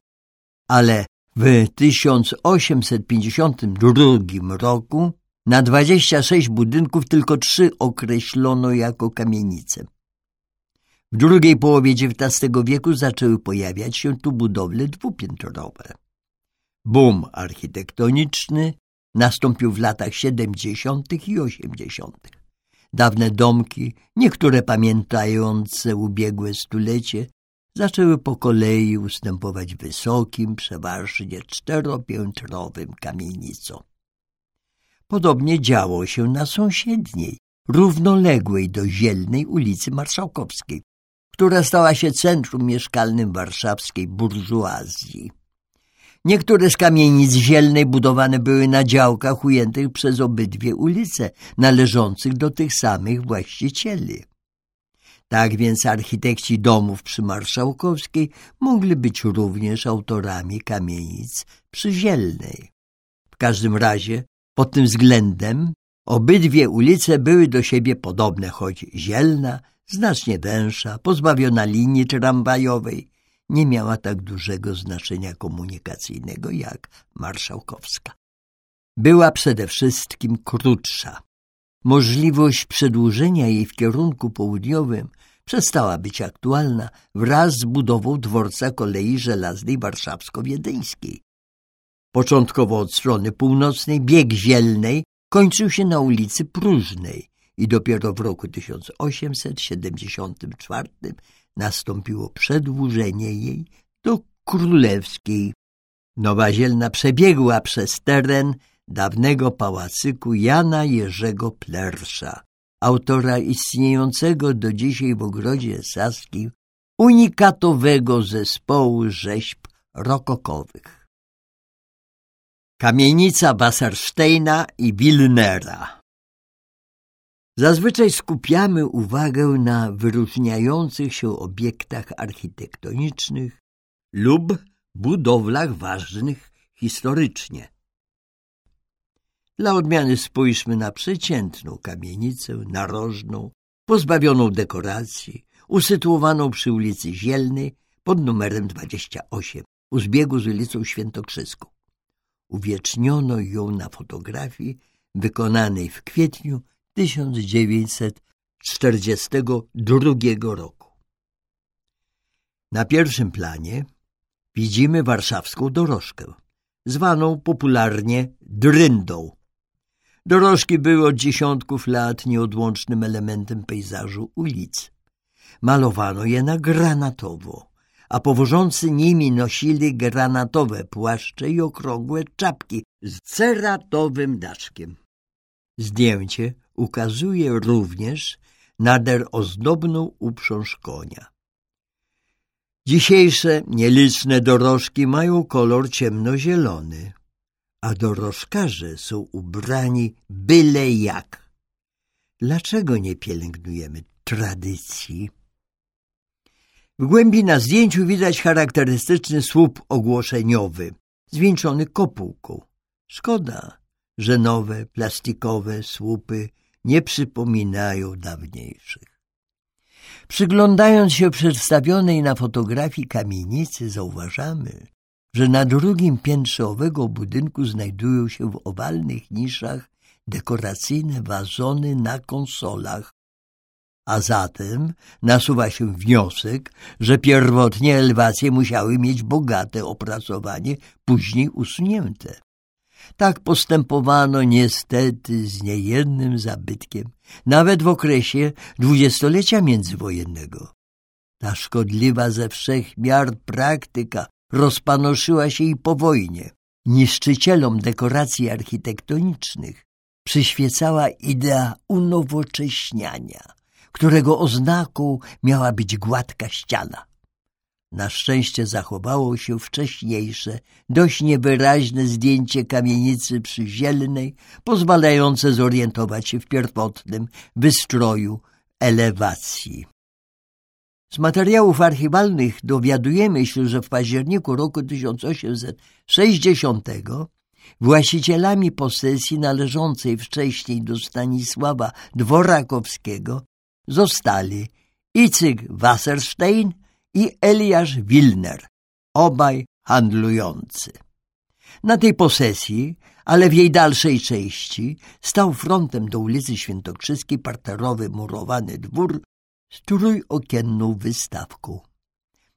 Ale w 1852 roku na 26 budynków tylko trzy określono jako kamienice. W drugiej połowie XIX wieku zaczęły pojawiać się tu budowle dwupiętrowe. Boom architektoniczny nastąpił w latach 70. i 80. Dawne domki, niektóre pamiętające ubiegłe stulecie, zaczęły po kolei ustępować wysokim, przeważnie czteropiętrowym kamienicom. Podobnie działo się na sąsiedniej, równoległej do Zielnej ulicy Marszałkowskiej, która stała się centrum mieszkalnym warszawskiej burżuazji. Niektóre z kamienic zielnej budowane były na działkach ujętych przez obydwie ulice, należących do tych samych właścicieli. Tak więc architekci domów przy Marszałkowskiej mogli być również autorami kamienic przy Zielnej. W każdym razie pod tym względem obydwie ulice były do siebie podobne, choć Zielna, znacznie węższa, pozbawiona linii tramwajowej, nie miała tak dużego znaczenia komunikacyjnego jak Marszałkowska. Była przede wszystkim krótsza. Możliwość przedłużenia jej w kierunku południowym przestała być aktualna wraz z budową dworca kolei żelaznej warszawsko-wiedeńskiej. Początkowo od strony północnej bieg zielnej kończył się na ulicy Próżnej i dopiero w roku 1874 nastąpiło przedłużenie jej do Królewskiej. Nowa Zielna przebiegła przez teren dawnego pałacyku Jana Jerzego Plersza, autora istniejącego do dzisiaj w ogrodzie saskim unikatowego zespołu rzeźb rokokowych. Kamienica Wassersteina i Wilnera Zazwyczaj skupiamy uwagę na wyróżniających się obiektach architektonicznych lub budowlach ważnych historycznie. Dla odmiany spójrzmy na przeciętną kamienicę narożną, pozbawioną dekoracji, usytuowaną przy ulicy Zielnej pod numerem 28, u zbiegu z ulicą Świętokrzyską. Uwieczniono ją na fotografii wykonanej w kwietniu 1942 roku. Na pierwszym planie widzimy warszawską dorożkę, zwaną popularnie dryndą. Dorożki były od dziesiątków lat nieodłącznym elementem pejzażu ulic. Malowano je na granatowo, a powożący nimi nosili granatowe płaszcze i okrągłe czapki z ceratowym daszkiem. Zdjęcie ukazuje również nader ozdobną uprząż konia. Dzisiejsze nieliczne dorożki mają kolor ciemnozielony, a dorożkarze są ubrani byle jak. Dlaczego nie pielęgnujemy tradycji? W głębi na zdjęciu widać charakterystyczny słup ogłoszeniowy, zwieńczony kopułką. Szkoda, że nowe, plastikowe słupy nie przypominają dawniejszych. Przyglądając się przedstawionej na fotografii kamienicy, zauważamy, że na drugim piętrze owego budynku znajdują się w owalnych niszach dekoracyjne wazony na konsolach, a zatem nasuwa się wniosek, że pierwotnie elwacje musiały mieć bogate opracowanie, później usunięte. Tak postępowano niestety z niejednym zabytkiem, nawet w okresie dwudziestolecia międzywojennego. Ta szkodliwa ze wszech miar praktyka rozpanoszyła się i po wojnie. Niszczycielom dekoracji architektonicznych przyświecała idea unowocześniania, którego oznaką miała być gładka ściana. Na szczęście zachowało się wcześniejsze, dość niewyraźne zdjęcie kamienicy przyzielnej, pozwalające zorientować się w pierwotnym wystroju elewacji. Z materiałów archiwalnych dowiadujemy się, że w październiku roku 1860 właścicielami posesji należącej wcześniej do Stanisława Dworakowskiego zostali Icyk Wasserstein i Eliasz Wilner, obaj handlujący. Na tej posesji, ale w jej dalszej części, stał frontem do ulicy Świętokrzyskiej parterowy murowany dwór z trójokienną wystawką.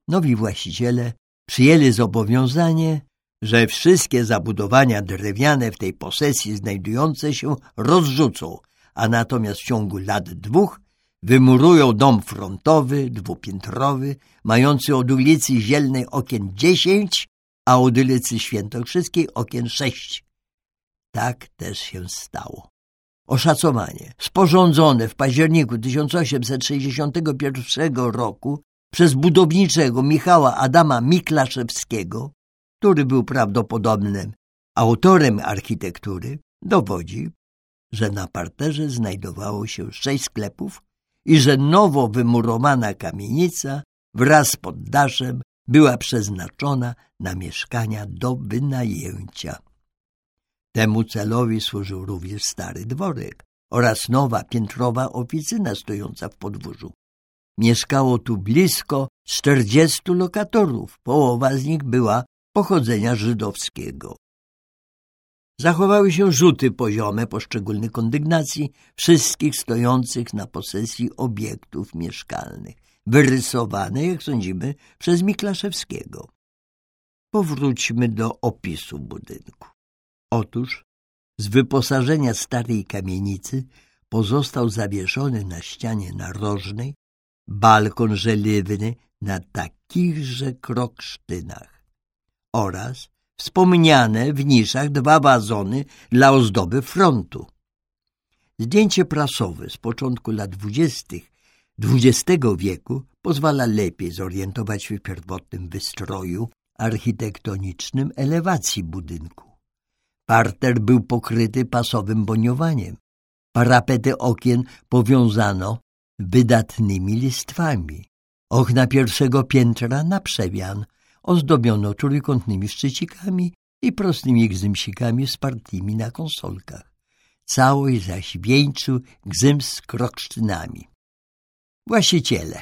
Nowi właściciele przyjęli zobowiązanie, że wszystkie zabudowania drewniane w tej posesji znajdujące się rozrzucą, a natomiast w ciągu lat dwóch wymurują dom frontowy, dwupiętrowy, mający od ulicy Zielnej okien dziesięć, a od ulicy Świętokrzyskiej okien sześć. Tak też się stało. Oszacowanie sporządzone w październiku 1861 roku przez budowniczego Michała Adama Miklaszewskiego, który był prawdopodobnym autorem architektury, dowodzi, że na parterze znajdowało się sześć sklepów i że nowo wymurowana kamienica wraz z poddaszem była przeznaczona na mieszkania do wynajęcia. Temu celowi służył również stary dworek oraz nowa piętrowa oficyna stojąca w podwórzu. Mieszkało tu blisko czterdziestu lokatorów, połowa z nich była pochodzenia żydowskiego. Zachowały się rzuty poziome poszczególnych kondygnacji wszystkich stojących na posesji obiektów mieszkalnych, wyrysowane, jak sądzimy, przez Miklaszewskiego. Powróćmy do opisu budynku. Otóż z wyposażenia starej kamienicy pozostał zawieszony na ścianie narożnej balkon żeliwny na takichże kroksztynach oraz wspomniane w niszach dwa wazony dla ozdoby frontu. Zdjęcie prasowe z początku lat dwudziestych XX wieku pozwala lepiej zorientować się w pierwotnym wystroju architektonicznym elewacji budynku. Parter był pokryty pasowym boniowaniem. Parapety okien powiązano wydatnymi listwami. Okna pierwszego piętra na przewian ozdobiono trójkątnymi szczycikami i prostymi gzymsikami spartymi na konsolkach. Całość zaś wieńczył gzym z kroksztynami. Właściciele,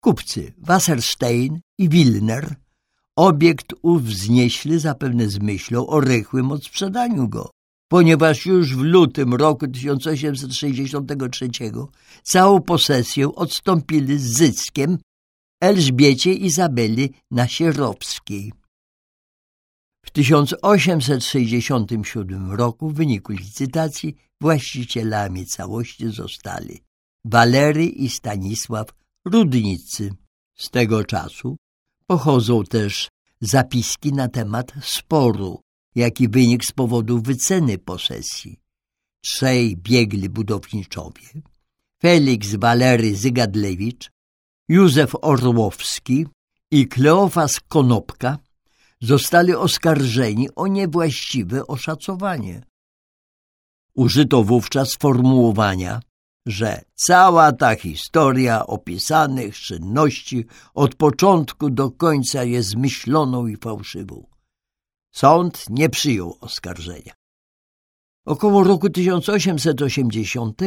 kupcy Wasserstein i Wilner Obiekt ów wznieśli zapewne z myślą o rychłym odsprzedaniu go, ponieważ już w lutym roku 1863 całą posesję odstąpili z zyskiem Elżbiecie Izabeli Nasierowskiej. W 1867 roku w wyniku licytacji właścicielami całości zostali Walery i Stanisław Rudnicy. Z tego czasu Pochodzą też zapiski na temat sporu, jaki wynikł z powodu wyceny posesji. Trzej biegli budowniczowie, Felix Walery Zygadlewicz, Józef Orłowski i Kleofas Konopka zostali oskarżeni o niewłaściwe oszacowanie. Użyto wówczas sformułowania że cała ta historia opisanych czynności od początku do końca jest zmyśloną i fałszywą. Sąd nie przyjął oskarżenia. Około roku 1880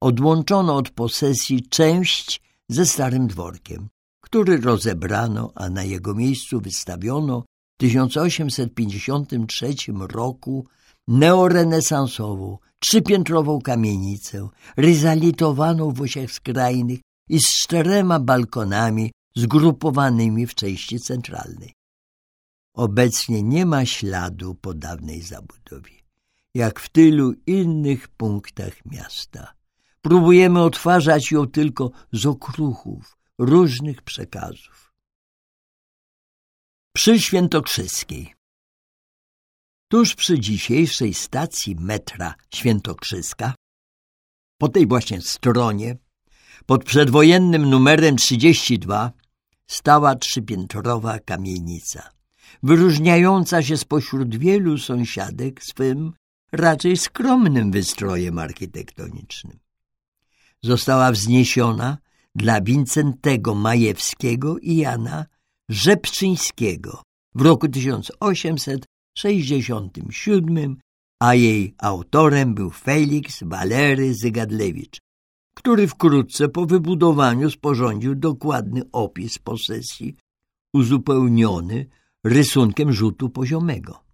odłączono od posesji część ze starym dworkiem, który rozebrano, a na jego miejscu wystawiono w 1853 roku neorenesansową, trzypiętrową kamienicę, ryzalitowaną w osiach skrajnych i z czterema balkonami zgrupowanymi w części centralnej. obecnie nie ma śladu po dawnej zabudowie, jak w tylu innych punktach miasta. Próbujemy odtwarzać ją tylko z okruchów, różnych przekazów. Przy Świętokrzyskiej Tuż przy dzisiejszej stacji metra Świętokrzyska, po tej właśnie stronie, pod przedwojennym numerem 32, stała trzypiętrowa kamienica, wyróżniająca się spośród wielu sąsiadek swym raczej skromnym wystrojem architektonicznym. Została wzniesiona dla Wincentego Majewskiego i Jana Rzepczyńskiego w roku 1867, a jej autorem był Felix Walery Zygadlewicz, który wkrótce po wybudowaniu sporządził dokładny opis posesji, uzupełniony rysunkiem rzutu poziomego.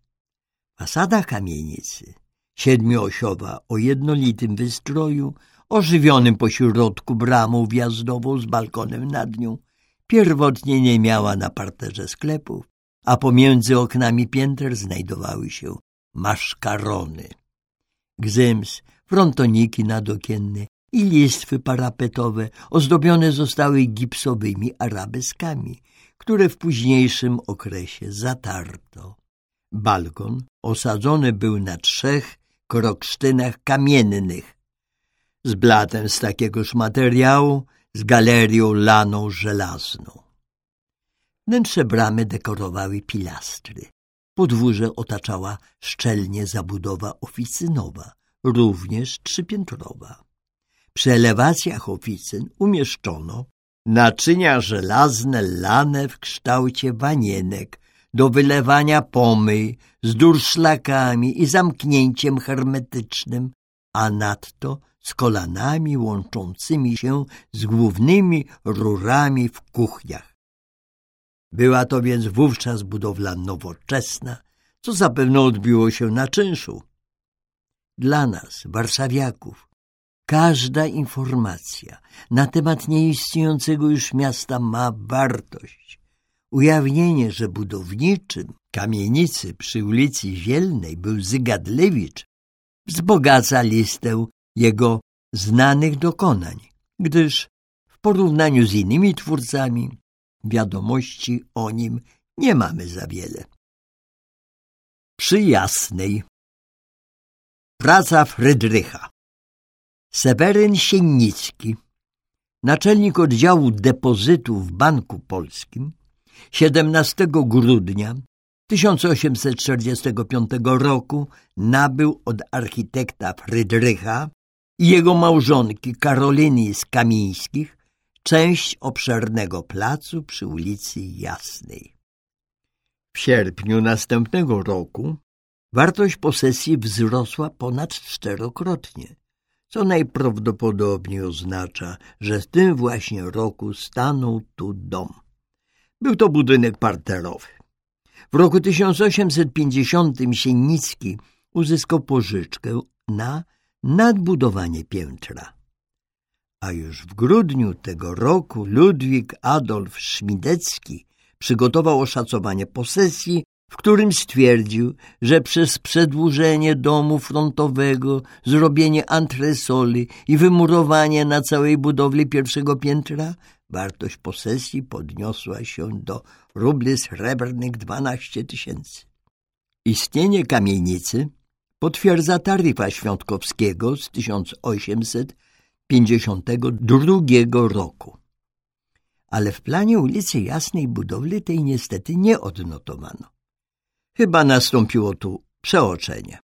Fasada kamienicy, siedmioosiowa o jednolitym wystroju, ożywionym pośrodku bramą wjazdową z balkonem nad nią, pierwotnie nie miała na parterze sklepów, a pomiędzy oknami pięter znajdowały się maszkarony. Gzyms, frontoniki nadokienne i listwy parapetowe ozdobione zostały gipsowymi arabeskami, które w późniejszym okresie zatarto. Balkon osadzony był na trzech kroksztynach kamiennych, z blatem z takiegoż materiału, z galerią laną żelazną. Wnętrze bramy dekorowały pilastry. Podwórze otaczała szczelnie zabudowa oficynowa, również trzypiętrowa. Przy elewacjach oficyn umieszczono naczynia żelazne lane w kształcie wanienek do wylewania pomyj z durszlakami i zamknięciem hermetycznym, a nadto z kolanami łączącymi się z głównymi rurami w kuchniach. Była to więc wówczas budowla nowoczesna, co zapewne odbiło się na czynszu. Dla nas, warszawiaków, każda informacja na temat nieistniejącego już miasta ma wartość. Ujawnienie, że budowniczym kamienicy przy ulicy Zielnej był Zygadlewicz, wzbogaca listę jego znanych dokonań, gdyż w porównaniu z innymi twórcami wiadomości o nim nie mamy za wiele. Przy Jasnej Praca Frydrycha Seweryn Siennicki, naczelnik oddziału depozytu w Banku Polskim, 17 grudnia 1845 roku nabył od architekta Frydrycha i jego małżonki Karoliny z Kamińskich część obszernego placu przy ulicy Jasnej. W sierpniu następnego roku wartość posesji wzrosła ponad czterokrotnie, co najprawdopodobniej oznacza, że w tym właśnie roku stanął tu dom. Był to budynek parterowy. W roku 1850 Sienicki uzyskał pożyczkę na nadbudowanie piętra. A już w grudniu tego roku Ludwik Adolf Szmidecki przygotował oszacowanie posesji, w którym stwierdził, że przez przedłużenie domu frontowego, zrobienie antresoli i wymurowanie na całej budowli pierwszego piętra wartość posesji podniosła się do rubli srebrnych 12 tysięcy. Istnienie kamienicy potwierdza taryfa Świątkowskiego z 1852 roku. Ale w planie ulicy Jasnej budowli tej niestety nie odnotowano. Chyba nastąpiło tu przeoczenie.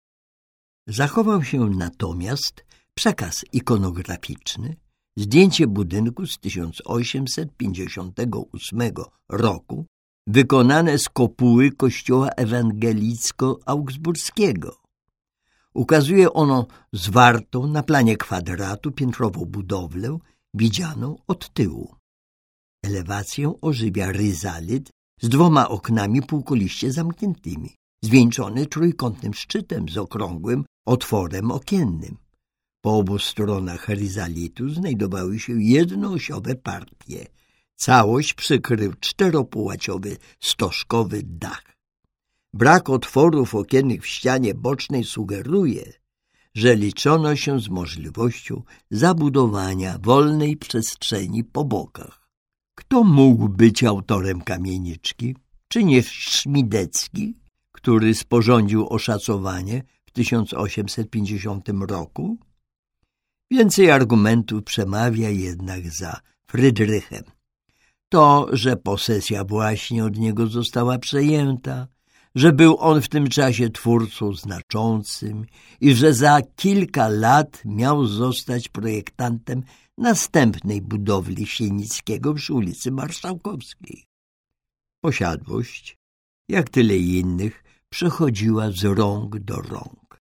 Zachował się natomiast przekaz ikonograficzny, zdjęcie budynku z 1858 roku, wykonane z kopuły kościoła ewangelicko-augsburskiego. Ukazuje ono zwartą na planie kwadratu piętrową budowlę, widzianą od tyłu. Elewację ożywia ryzalit z dwoma oknami półkoliście zamkniętymi, zwieńczony trójkątnym szczytem z okrągłym otworem okiennym. Po obu stronach ryzalitu znajdowały się jednoosiowe partie. Całość przykrył czteropołaciowy stożkowy dach. Brak otworów okiennych w ścianie bocznej sugeruje, że liczono się z możliwością zabudowania wolnej przestrzeni po bokach. Kto mógł być autorem kamieniczki? Czy nie Szmidecki, który sporządził oszacowanie w 1850 roku? Więcej argumentów przemawia jednak za Frydrychem. To, że posesja właśnie od niego została przejęta, że był on w tym czasie twórcą znaczącym i że za kilka lat miał zostać projektantem następnej budowli Sienickiego przy ulicy Marszałkowskiej. Posiadłość, jak tyle innych, przechodziła z rąk do rąk.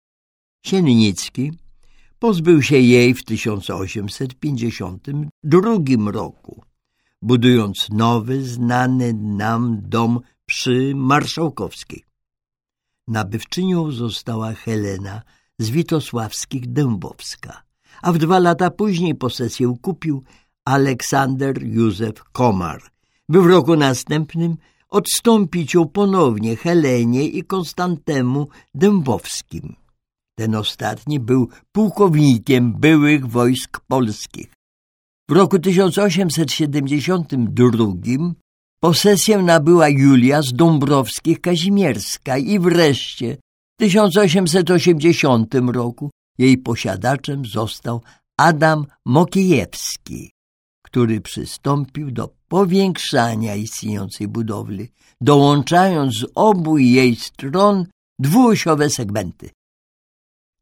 Siennicki pozbył się jej w 1852 roku, budując nowy, znany nam dom przy Marszałkowskiej. Nabywczynią została Helena z Witosławskich Dębowska, a w dwa lata później posesję kupił Aleksander Józef Komar, by w roku następnym odstąpić ją ponownie Helenie i Konstantemu Dębowskim. Ten ostatni był pułkownikiem byłych wojsk polskich. W roku 1872 posesję nabyła Julia z Dąbrowskich Kazimierska i wreszcie w 1880 roku jej posiadaczem został Adam Mokiejewski, który przystąpił do powiększania istniejącej budowli, dołączając z obu jej stron dwuosiowe segmenty.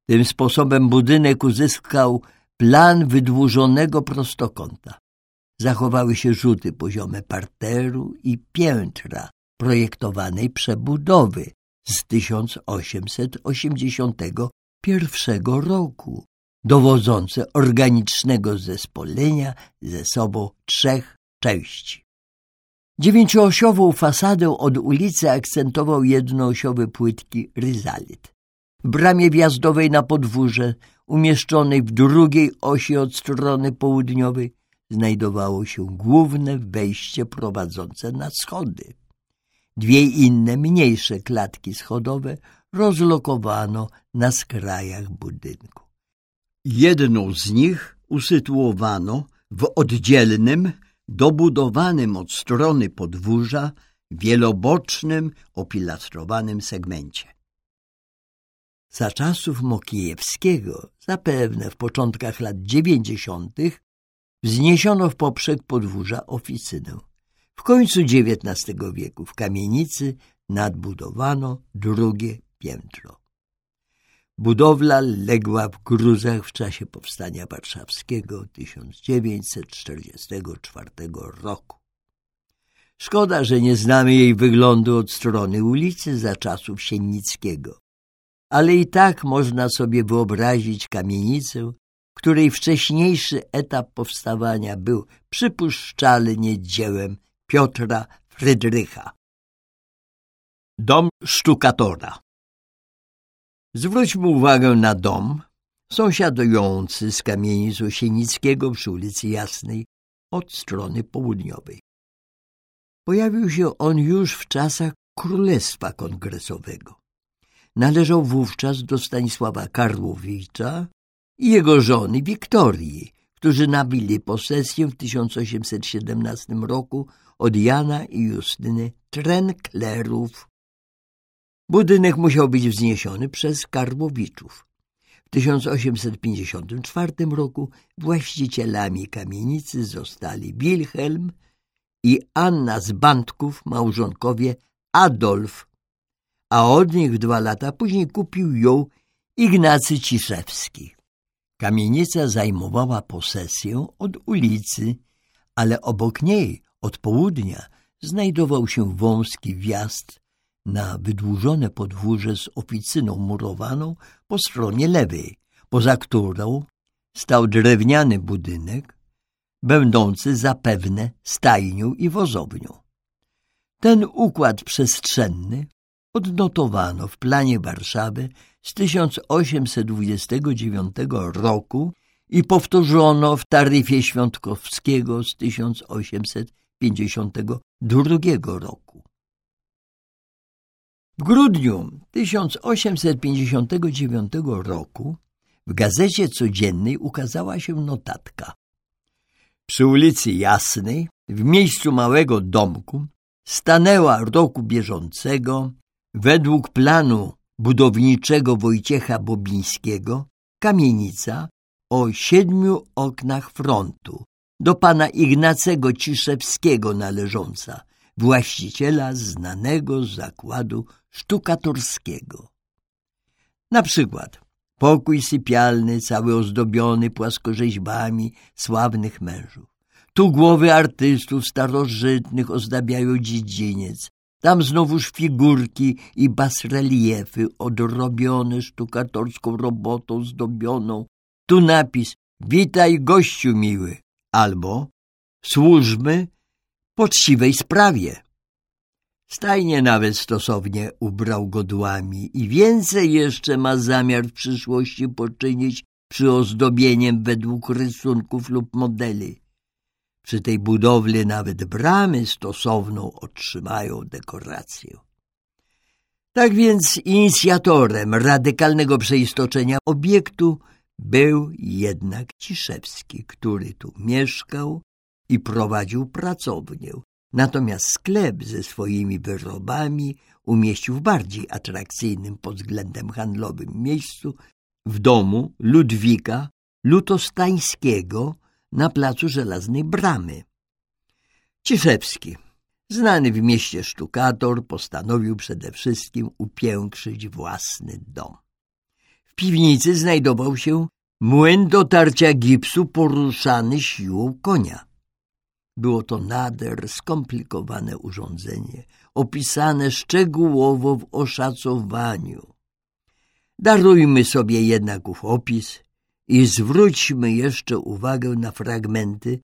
Tym sposobem budynek uzyskał plan wydłużonego prostokąta. Zachowały się rzuty poziome parteru i piętra projektowanej przebudowy z 1881 roku, dowodzące organicznego zespolenia ze sobą trzech części. Dziewięcioosiową fasadę od ulicy akcentował jednoosiowy płytki ryzalit. W bramie wjazdowej na podwórze, umieszczonej w drugiej osi od strony południowej, znajdowało się główne wejście prowadzące na schody. Dwie inne, mniejsze klatki schodowe rozlokowano na skrajach budynku. Jedną z nich usytuowano w oddzielnym, dobudowanym od strony podwórza, wielobocznym, opilastrowanym segmencie. Za czasów Mokijewskiego, zapewne w początkach lat dziewięćdziesiątych, wzniesiono w poprzek podwórza oficynę. W końcu XIX wieku w kamienicy nadbudowano drugie piętro. Budowla legła w gruzach w czasie powstania warszawskiego 1944 roku. Szkoda, że nie znamy jej wyglądu od strony ulicy za czasów Siennickiego, ale i tak można sobie wyobrazić kamienicę, której wcześniejszy etap powstawania był przypuszczalnie dziełem Piotra Frydrycha. Dom sztukatora Zwróćmy uwagę na dom sąsiadujący z kamienicą Sienickiego przy ulicy Jasnej od strony południowej. Pojawił się on już w czasach Królestwa Kongresowego. Należał wówczas do Stanisława Karłowicza i jego żony Wiktorii, którzy nabili posesję w 1817 roku od Jana i Justyny Trenklerów. Budynek musiał być wzniesiony przez Karłowiczów. W 1854 roku właścicielami kamienicy zostali Wilhelm i Anna z Bandków, małżonkowie Adolf, a od nich dwa lata później kupił ją Ignacy Ciszewski. Kamienica zajmowała posesję od ulicy, ale obok niej, od południa, znajdował się wąski wjazd na wydłużone podwórze z oficyną murowaną po stronie lewej, poza którą stał drewniany budynek, będący zapewne stajnią i wozownią. Ten układ przestrzenny odnotowano w planie Warszawy z 1829 roku i powtórzono w taryfie Świątkowskiego z 1852 roku. W grudniu 1859 roku w gazecie codziennej ukazała się notatka. Przy ulicy Jasnej, w miejscu małego domku, stanęła roku bieżącego, według planu budowniczego Wojciecha Bobińskiego, kamienica o siedmiu oknach frontu, do pana Ignacego Ciszewskiego należąca, właściciela znanego zakładu sztukatorskiego. Na przykład pokój sypialny cały ozdobiony płaskorzeźbami sławnych mężów. Tu głowy artystów starożytnych ozdabiają dziedziniec, tam znowuż figurki i basreliefy odrobione sztukatorską robotą zdobioną. Tu napis Witaj gościu miły albo Służmy poczciwej sprawie. Stajnie nawet stosownie ubrał godłami i więcej jeszcze ma zamiar w przyszłości poczynić przyozdobieniem według rysunków lub modeli. Przy tej budowli nawet bramy stosowną otrzymają dekorację. Tak więc inicjatorem radykalnego przeistoczenia obiektu był jednak Ciszewski, który tu mieszkał i prowadził pracownię, natomiast sklep ze swoimi wyrobami umieścił w bardziej atrakcyjnym pod względem handlowym miejscu w domu Ludwika Lutostańskiego na placu Żelaznej Bramy. Ciszewski, znany w mieście sztukator, postanowił przede wszystkim upiększyć własny dom. W piwnicy znajdował się młyn do tarcia gipsu poruszany siłą konia. Było to nader skomplikowane urządzenie, opisane szczegółowo w oszacowaniu. Darujmy sobie jednak ów opis i zwróćmy jeszcze uwagę na fragmenty